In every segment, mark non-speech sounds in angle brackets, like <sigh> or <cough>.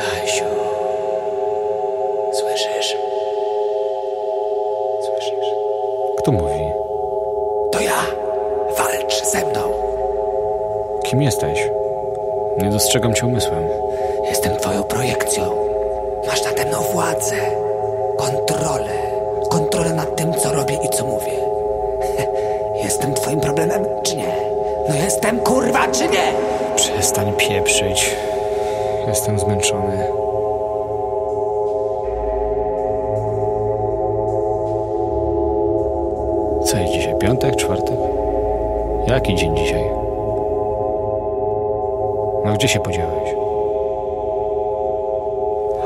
Stasiu, słyszysz? Słyszysz? Kto mówi? To ja. Walcz ze mną. Kim jesteś? Nie dostrzegam cię umysłem. Jestem twoją projekcją. Masz nade mną władzę, kontrolę, kontrolę nad tym, co robię i co mówię. <laughs> Jestem twoim problemem, czy nie? No jestem kurwa, czy nie? Przestań pieprzyć. Jestem zmęczony. Co jest dzisiaj? Piątek? Czwartek? Jaki dzień dzisiaj? No gdzie się podziałeś?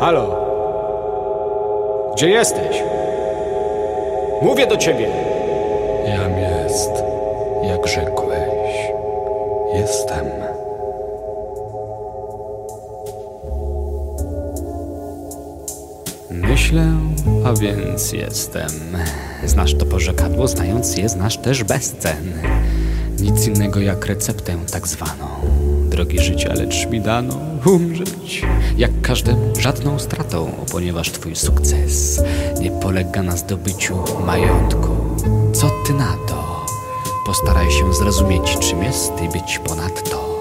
Halo? Gdzie jesteś? Mówię do ciebie! Myślę, a więc jestem. Znasz to porzekadło, znając je, znasz też bezcen. Nic innego jak receptę tak zwaną. Drogie życia, lecz mi dano umrzeć. Jak każdemu, żadną stratą, ponieważ twój sukces nie polega na zdobyciu majątku. Co ty na to? Postaraj się zrozumieć, czym jest i być ponadto.